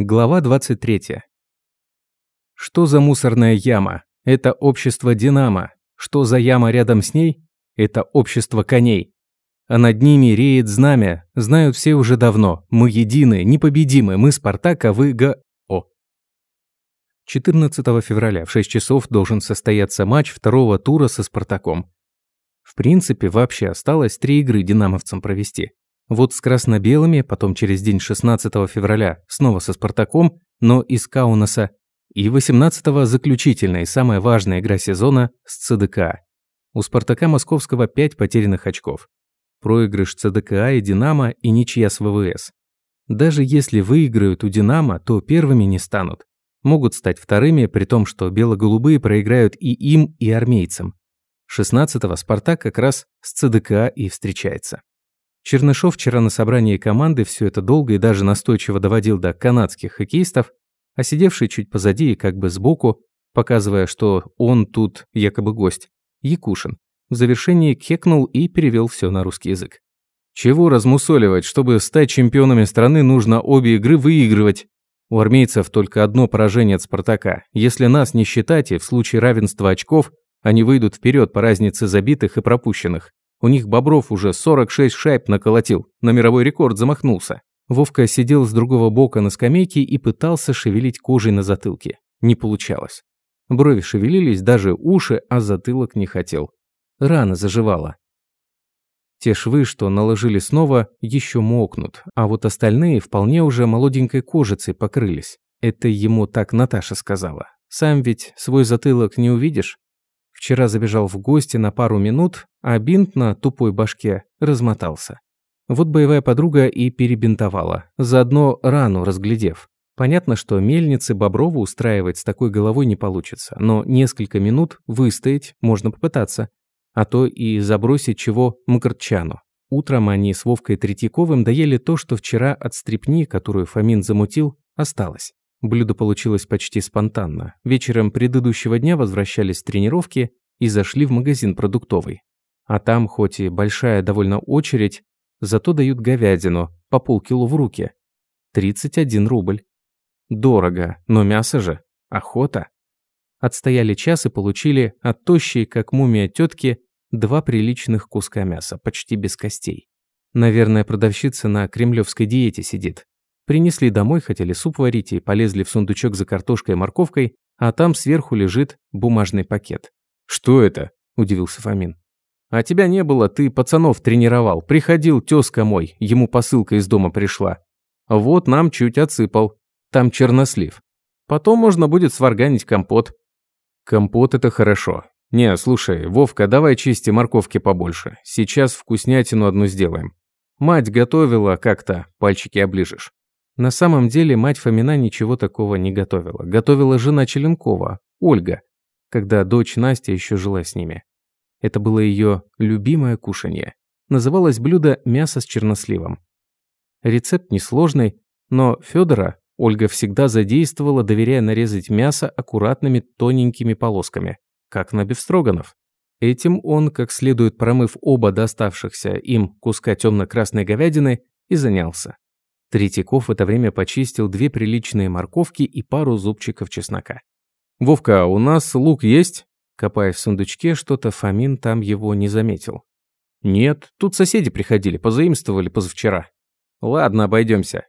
Глава 23. Что за мусорная яма? Это общество «Динамо». Что за яма рядом с ней? Это общество коней. А над ними реет знамя. Знают все уже давно. Мы едины, непобедимы. Мы Спартак, а вы Га... О. 14 февраля в 6 часов должен состояться матч второго тура со Спартаком. В принципе, вообще осталось три игры динамовцам провести. Вот с красно-белыми, потом через день 16 февраля снова со Спартаком, но из Каунаса, и 18-го заключительная и самая важная игра сезона с ЦДК. У Спартака Московского 5 потерянных очков. Проигрыш ЦДКА и Динамо и ничья с ВВС. Даже если выиграют у Динамо, то первыми не станут. Могут стать вторыми, при том, что бело-голубые проиграют и им, и армейцам. 16-го Спартак как раз с ЦДКА и встречается. Чернышов вчера на собрании команды все это долго и даже настойчиво доводил до канадских хоккеистов, а сидевший чуть позади и как бы сбоку, показывая, что он тут якобы гость, Якушин, в завершении кекнул и перевел все на русский язык. Чего размусоливать, чтобы стать чемпионами страны, нужно обе игры выигрывать. У армейцев только одно поражение от Спартака. Если нас не считать, и в случае равенства очков, они выйдут вперед по разнице забитых и пропущенных. У них Бобров уже 46 шайб наколотил, на мировой рекорд замахнулся. Вовка сидел с другого бока на скамейке и пытался шевелить кожей на затылке. Не получалось. Брови шевелились, даже уши, а затылок не хотел. Рана заживала. Те швы, что наложили снова, еще мокнут, а вот остальные вполне уже молоденькой кожицей покрылись. Это ему так Наташа сказала. Сам ведь свой затылок не увидишь. Вчера забежал в гости на пару минут, а бинт на тупой башке размотался. Вот боевая подруга и перебинтовала, заодно рану разглядев. Понятно, что мельницы Боброву устраивать с такой головой не получится, но несколько минут выстоять можно попытаться, а то и забросить чего Мкртчану. Утром они с Вовкой Третьяковым доели то, что вчера от стрепни, которую Фомин замутил, осталось. Блюдо получилось почти спонтанно. Вечером предыдущего дня возвращались с тренировки и зашли в магазин продуктовый. А там, хоть и большая довольно очередь, зато дают говядину по полкило в руки. 31 рубль. Дорого, но мясо же. Охота. Отстояли час и получили от тощей, как мумия тетки, два приличных куска мяса, почти без костей. Наверное, продавщица на кремлевской диете сидит. Принесли домой, хотели суп варить и полезли в сундучок за картошкой и морковкой, а там сверху лежит бумажный пакет. «Что это?» – удивился Фомин. «А тебя не было, ты пацанов тренировал. Приходил тезка мой, ему посылка из дома пришла. Вот нам чуть отсыпал. Там чернослив. Потом можно будет сварганить компот». «Компот – это хорошо. Не, слушай, Вовка, давай чисти морковки побольше. Сейчас вкуснятину одну сделаем. Мать готовила как-то, пальчики оближешь. На самом деле мать Фомина ничего такого не готовила. Готовила жена Челенкова, Ольга, когда дочь Настя еще жила с ними. Это было ее любимое кушанье. Называлось блюдо «мясо с черносливом». Рецепт несложный, но Федора Ольга всегда задействовала, доверяя нарезать мясо аккуратными тоненькими полосками, как на бифстроганов. Этим он, как следует промыв оба доставшихся им куска темно-красной говядины, и занялся. Третьяков в это время почистил две приличные морковки и пару зубчиков чеснока. «Вовка, у нас лук есть?» Копая в сундучке что-то, Фомин там его не заметил. «Нет, тут соседи приходили, позаимствовали позавчера». «Ладно, обойдемся.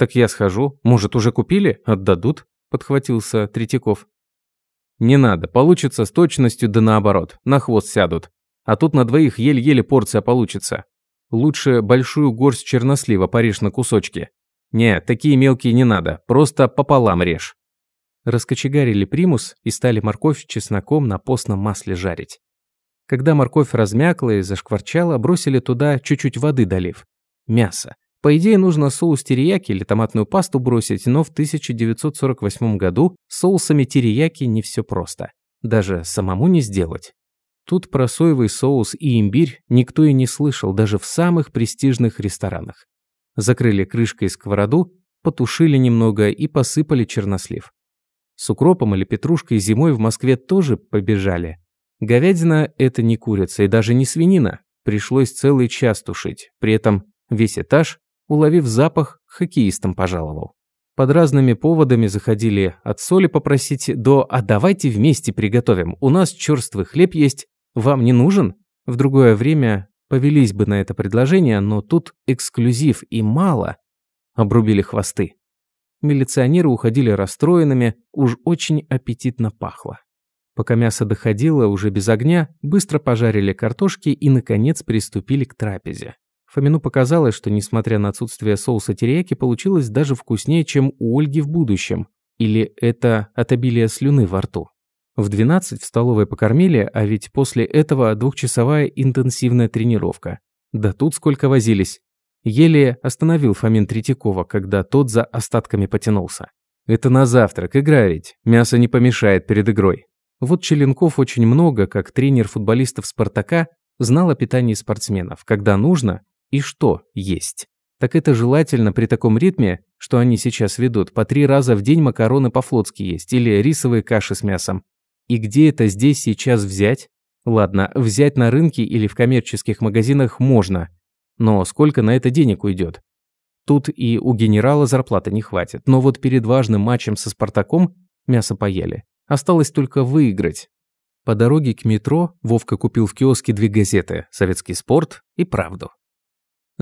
«Так я схожу. Может, уже купили? Отдадут?» – подхватился Третьяков. «Не надо, получится с точностью да наоборот. На хвост сядут. А тут на двоих еле-еле порция получится. Лучше большую горсть чернослива порежь на кусочки. Не, такие мелкие не надо, просто пополам режь. Раскочегарили примус и стали морковь чесноком на постном масле жарить. Когда морковь размякла и зашкварчала, бросили туда чуть-чуть воды долив. Мясо. По идее, нужно соус терияки или томатную пасту бросить, но в 1948 году с соусами терияки не все просто. Даже самому не сделать. Тут про соевый соус и имбирь никто и не слышал даже в самых престижных ресторанах. Закрыли крышкой сковороду, потушили немного и посыпали чернослив. С укропом или петрушкой зимой в Москве тоже побежали. Говядина – это не курица и даже не свинина. Пришлось целый час тушить. При этом весь этаж, уловив запах, хоккеистам пожаловал. Под разными поводами заходили от соли попросить до «а давайте вместе приготовим, у нас черствый хлеб есть, вам не нужен?» В другое время повелись бы на это предложение, но тут эксклюзив и мало. Обрубили хвосты. Милиционеры уходили расстроенными, уж очень аппетитно пахло. Пока мясо доходило уже без огня, быстро пожарили картошки и, наконец, приступили к трапезе. Фомину показалось, что, несмотря на отсутствие соуса терияки, получилось даже вкуснее, чем у Ольги в будущем. Или это от обилия слюны во рту. В 12 в столовой покормили, а ведь после этого двухчасовая интенсивная тренировка. Да тут сколько возились. Еле остановил Фомин Третьякова, когда тот за остатками потянулся. «Это на завтрак, игра ведь. Мясо не помешает перед игрой». Вот Челенков очень много, как тренер футболистов «Спартака», знал о питании спортсменов, когда нужно и что есть. Так это желательно при таком ритме, что они сейчас ведут, по три раза в день макароны по-флотски есть или рисовые каши с мясом. И где это здесь сейчас взять? Ладно, взять на рынке или в коммерческих магазинах можно, но сколько на это денег уйдет? Тут и у генерала зарплаты не хватит, но вот перед важным матчем со Спартаком мясо поели. Осталось только выиграть. По дороге к метро Вовка купил в киоске две газеты «Советский спорт» и «Правду».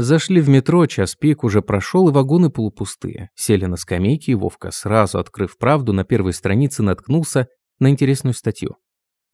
Зашли в метро, час пик уже прошел, и вагоны полупустые. Сели на скамейки, и Вовка, сразу открыв «Правду», на первой странице наткнулся на интересную статью.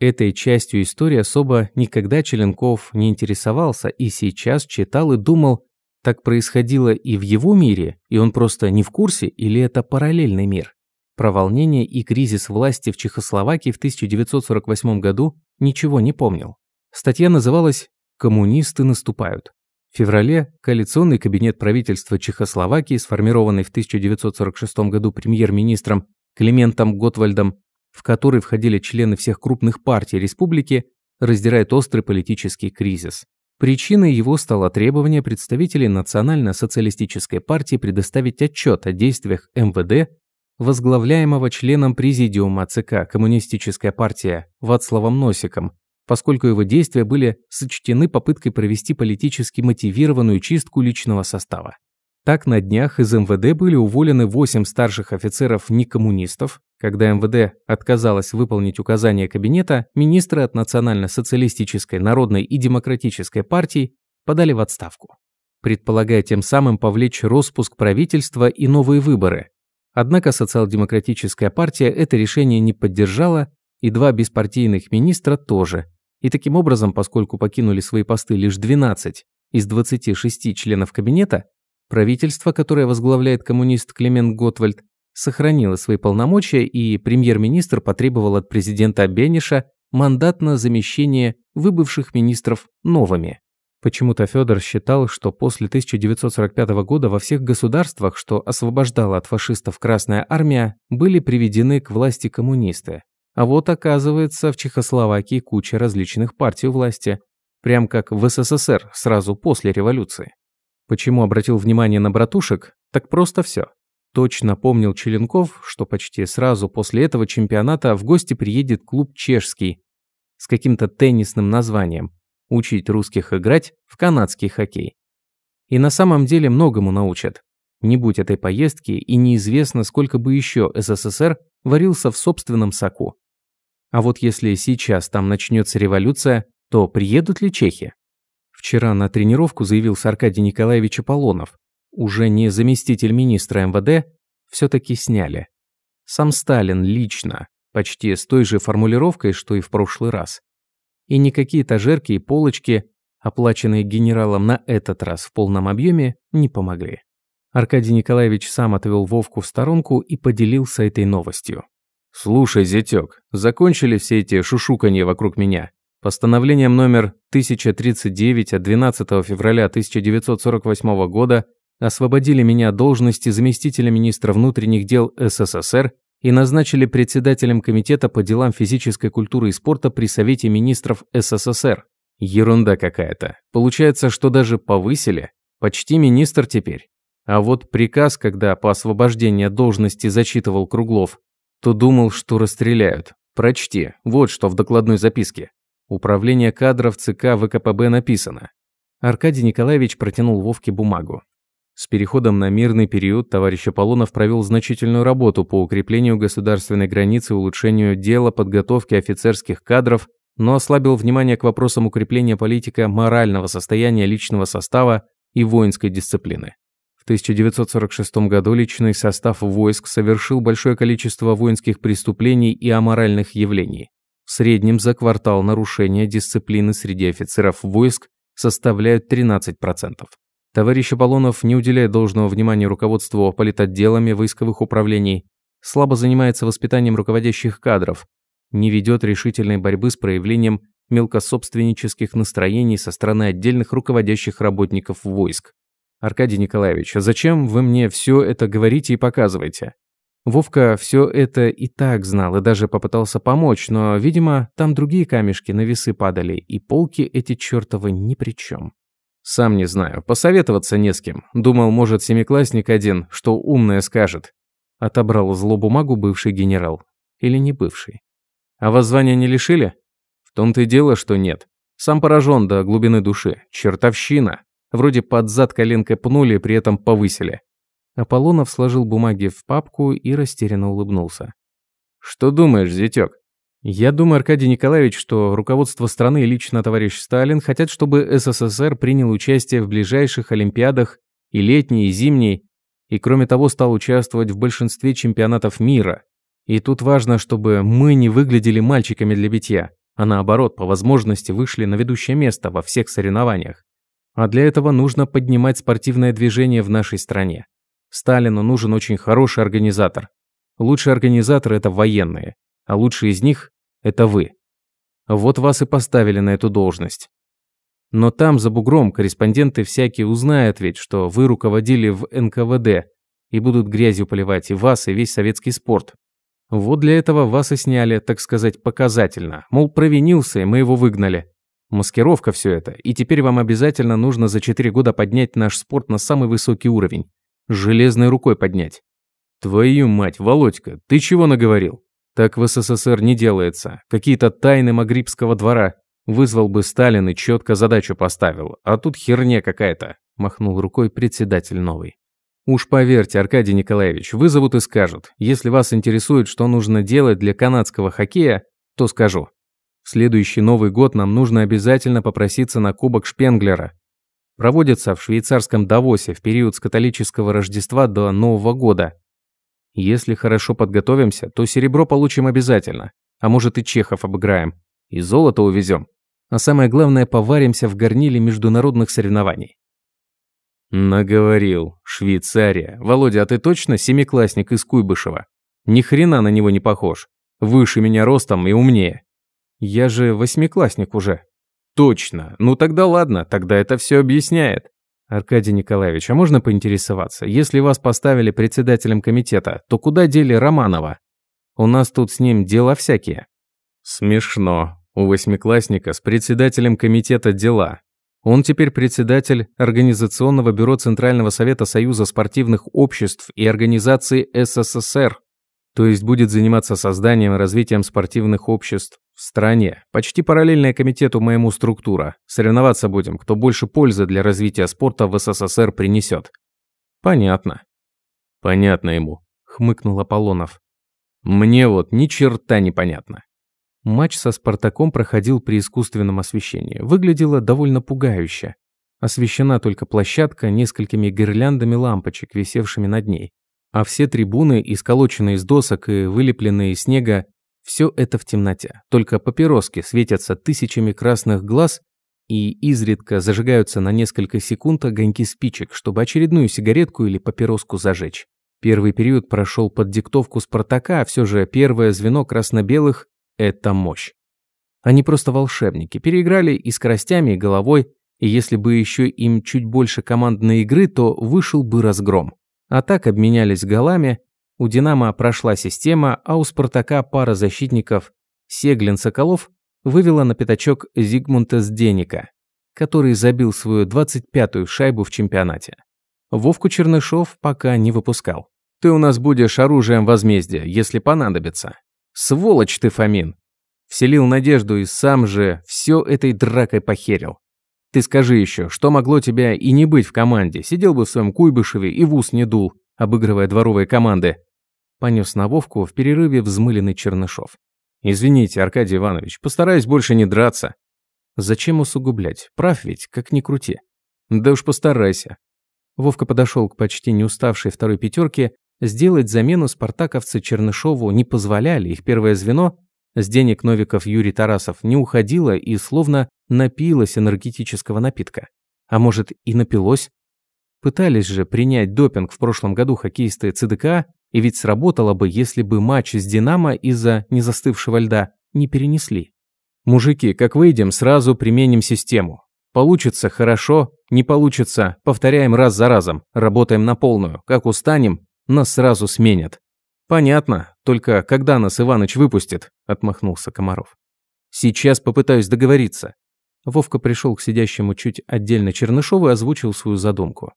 Этой частью истории особо никогда Челенков не интересовался и сейчас читал и думал, так происходило и в его мире, и он просто не в курсе, или это параллельный мир. Про волнение и кризис власти в Чехословакии в 1948 году ничего не помнил. Статья называлась «Коммунисты наступают». В феврале коалиционный кабинет правительства Чехословакии, сформированный в 1946 году премьер-министром Климентом Готвальдом, в который входили члены всех крупных партий республики, раздирает острый политический кризис. Причиной его стало требование представителей Национально-социалистической партии предоставить отчет о действиях МВД, возглавляемого членом президиума ЦК «Коммунистическая партия» Вацлавом Носиком, поскольку его действия были сочтены попыткой провести политически мотивированную чистку личного состава. Так на днях из МВД были уволены 8 старших офицеров некоммунистов. Когда МВД отказалось выполнить указания кабинета, министры от Национально-социалистической, Народной и Демократической партий подали в отставку, предполагая тем самым повлечь распуск правительства и новые выборы. Однако социал-демократическая партия это решение не поддержала, и два беспартийных министра тоже. И таким образом, поскольку покинули свои посты лишь 12 из 26 членов кабинета, Правительство, которое возглавляет коммунист Клемент Готвальд, сохранило свои полномочия, и премьер-министр потребовал от президента Бениша мандат на замещение выбывших министров новыми. Почему-то Федор считал, что после 1945 года во всех государствах, что освобождала от фашистов Красная Армия, были приведены к власти коммунисты. А вот оказывается в Чехословакии куча различных партий власти, прям как в СССР сразу после революции. Почему обратил внимание на братушек? Так просто все. Точно помнил Челенков, что почти сразу после этого чемпионата в гости приедет клуб чешский с каким-то теннисным названием учить русских играть в канадский хоккей. И на самом деле многому научат. Не будь этой поездки, и неизвестно, сколько бы еще СССР варился в собственном соку. А вот если сейчас там начнется революция, то приедут ли чехи? Вчера на тренировку заявился Аркадий Николаевич Аполлонов. Уже не заместитель министра МВД, все-таки сняли. Сам Сталин лично, почти с той же формулировкой, что и в прошлый раз. И никакие этажерки и полочки, оплаченные генералом на этот раз в полном объеме, не помогли. Аркадий Николаевич сам отвел Вовку в сторонку и поделился этой новостью. «Слушай, зятёк, закончили все эти шушуканье вокруг меня. Постановлением номер 1039 от 12 февраля 1948 года освободили меня от должности заместителя министра внутренних дел СССР и назначили председателем комитета по делам физической культуры и спорта при Совете министров СССР. Ерунда какая-то. Получается, что даже повысили. Почти министр теперь. А вот приказ, когда по освобождению должности зачитывал Круглов, то думал, что расстреляют. Прочти, вот что в докладной записке. Управление кадров ЦК ВКПБ написано. Аркадий Николаевич протянул Вовке бумагу. С переходом на мирный период товарищ Аполлонов провел значительную работу по укреплению государственной границы улучшению дела подготовки офицерских кадров, но ослабил внимание к вопросам укрепления политика морального состояния личного состава и воинской дисциплины. В 1946 году личный состав войск совершил большое количество воинских преступлений и аморальных явлений. В среднем за квартал нарушения дисциплины среди офицеров войск составляют 13%. Товарищ Аполлонов не уделяет должного внимания руководству политотделами войсковых управлений, слабо занимается воспитанием руководящих кадров, не ведет решительной борьбы с проявлением мелкособственнических настроений со стороны отдельных руководящих работников войск. Аркадий Николаевич, зачем вы мне все это говорите и показываете? Вовка все это и так знал и даже попытался помочь, но, видимо, там другие камешки на весы падали, и полки эти чертовы ни при чем. Сам не знаю, посоветоваться не с кем. Думал, может, семиклассник один, что умное скажет. Отобрал зло бумагу бывший генерал. Или не бывший. А вас звания не лишили? В том-то и дело, что нет. Сам поражен до глубины души. Чертовщина. Вроде под зад коленкой пнули, при этом повысили. Аполлонов сложил бумаги в папку и растерянно улыбнулся. «Что думаешь, зятёк?» Я думаю, Аркадий Николаевич, что руководство страны и лично товарищ Сталин хотят, чтобы СССР принял участие в ближайших Олимпиадах и летней, и зимней, и кроме того стал участвовать в большинстве чемпионатов мира. И тут важно, чтобы мы не выглядели мальчиками для битья, а наоборот, по возможности вышли на ведущее место во всех соревнованиях. А для этого нужно поднимать спортивное движение в нашей стране. Сталину нужен очень хороший организатор. Лучшие организаторы – это военные, а лучшие из них это вы. Вот вас и поставили на эту должность. Но там, за бугром, корреспонденты всякие узнают ведь, что вы руководили в НКВД и будут грязью поливать и вас, и весь советский спорт. Вот для этого вас и сняли, так сказать, показательно. Мол, провинился, и мы его выгнали. Маскировка все это, и теперь вам обязательно нужно за 4 года поднять наш спорт на самый высокий уровень. Железной рукой поднять. Твою мать, Володька, ты чего наговорил? Так в СССР не делается. Какие-то тайны Магрибского двора. Вызвал бы Сталин и четко задачу поставил. А тут херня какая-то. Махнул рукой председатель новый. Уж поверьте, Аркадий Николаевич, вызовут и скажут. Если вас интересует, что нужно делать для канадского хоккея, то скажу. В следующий Новый год нам нужно обязательно попроситься на Кубок Шпенглера. Проводится в швейцарском Давосе в период с католического Рождества до Нового года. Если хорошо подготовимся, то серебро получим обязательно. А может и чехов обыграем. И золото увезем. А самое главное, поваримся в горниле международных соревнований. Наговорил. Швейцария. Володя, а ты точно семиклассник из Куйбышева? Ни хрена на него не похож. Выше меня ростом и умнее. Я же восьмиклассник уже. Точно. Ну тогда ладно, тогда это все объясняет. Аркадий Николаевич, а можно поинтересоваться, если вас поставили председателем комитета, то куда дели Романова? У нас тут с ним дела всякие. Смешно. У восьмиклассника с председателем комитета дела. Он теперь председатель Организационного бюро Центрального совета Союза спортивных обществ и организации СССР. То есть будет заниматься созданием и развитием спортивных обществ в стране. Почти параллельная комитету моему структура. Соревноваться будем, кто больше пользы для развития спорта в СССР принесет. Понятно. Понятно ему, хмыкнул Аполлонов. Мне вот ни черта не понятно. Матч со Спартаком проходил при искусственном освещении. Выглядело довольно пугающе. Освещена только площадка несколькими гирляндами лампочек, висевшими над ней. А все трибуны, исколоченные из досок и вылепленные из снега, все это в темноте. Только папироски светятся тысячами красных глаз и изредка зажигаются на несколько секунд огоньки спичек, чтобы очередную сигаретку или папироску зажечь. Первый период прошел под диктовку Спартака, а все же первое звено красно-белых – это мощь. Они просто волшебники, переиграли и скоростями, и головой, и если бы еще им чуть больше командной игры, то вышел бы разгром. А так обменялись голами, у «Динамо» прошла система, а у «Спартака» пара защитников Сеглин-Соколов вывела на пятачок Зигмунта Сденика, который забил свою 25-ю шайбу в чемпионате. Вовку Чернышов пока не выпускал. «Ты у нас будешь оружием возмездия, если понадобится». «Сволочь ты, Фомин!» Вселил надежду и сам же все этой дракой похерил. Ты скажи еще, что могло тебя и не быть в команде? Сидел бы в своем Куйбышеве и в ус не дул, обыгрывая дворовые команды. Понес на Вовку в перерыве взмыленный Чернышов. Извините, Аркадий Иванович, постараюсь больше не драться. Зачем усугублять? Прав ведь, как ни крути. Да уж постарайся. Вовка подошел к почти не уставшей второй пятерке. Сделать замену спартаковцы Чернышову не позволяли, их первое звено с денег Новиков Юрий Тарасов не уходило и словно напилось энергетического напитка. А может и напилось? Пытались же принять допинг в прошлом году хоккеисты ЦДК, и ведь сработало бы, если бы матч с «Динамо» из-за незастывшего льда не перенесли. Мужики, как выйдем, сразу применим систему. Получится – хорошо, не получится – повторяем раз за разом, работаем на полную. Как устанем, нас сразу сменят. Понятно, только когда нас Иваныч выпустит, отмахнулся Комаров. Сейчас попытаюсь договориться. Вовка пришел к сидящему чуть отдельно Чернышову и озвучил свою задумку.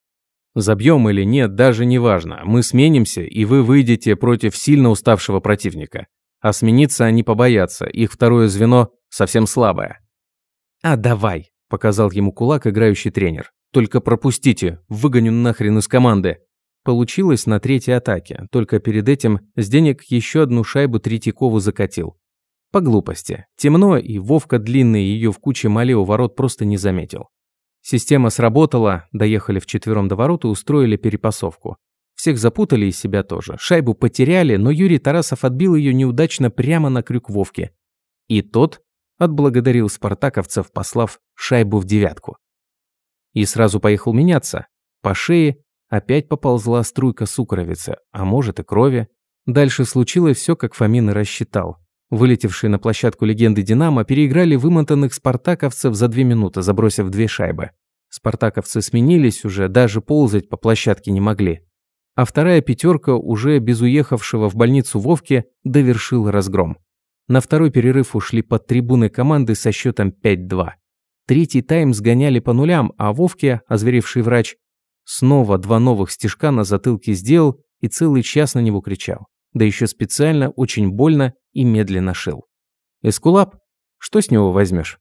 Забьем или нет, даже не важно. Мы сменимся, и вы выйдете против сильно уставшего противника. А смениться они побоятся, их второе звено совсем слабое. «А давай», – показал ему кулак играющий тренер. «Только пропустите, выгоню нахрен из команды». Получилось на третьей атаке, только перед этим с денег еще одну шайбу Третьякову закатил. По глупости. Темно, и Вовка длинный ее в куче мале у ворот просто не заметил. Система сработала, доехали вчетвером до ворот и устроили перепасовку. Всех запутали и себя тоже. Шайбу потеряли, но Юрий Тарасов отбил ее неудачно прямо на крюк Вовки. И тот отблагодарил спартаковцев, послав шайбу в девятку. И сразу поехал меняться. По шее опять поползла струйка сукровицы, а может и крови. Дальше случилось все, как Фомин и рассчитал. Вылетевшие на площадку легенды «Динамо» переиграли вымотанных спартаковцев за две минуты, забросив две шайбы. Спартаковцы сменились уже, даже ползать по площадке не могли. А вторая пятерка, уже без уехавшего в больницу Вовки, довершила разгром. На второй перерыв ушли под трибуны команды со счетом 5-2. Третий тайм сгоняли по нулям, а Вовке, озверевший врач, снова два новых стежка на затылке сделал и целый час на него кричал. Да еще специально, очень больно и медленно шил. Эскулап? Что с него возьмешь?